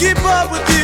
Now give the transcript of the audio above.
keep up with you.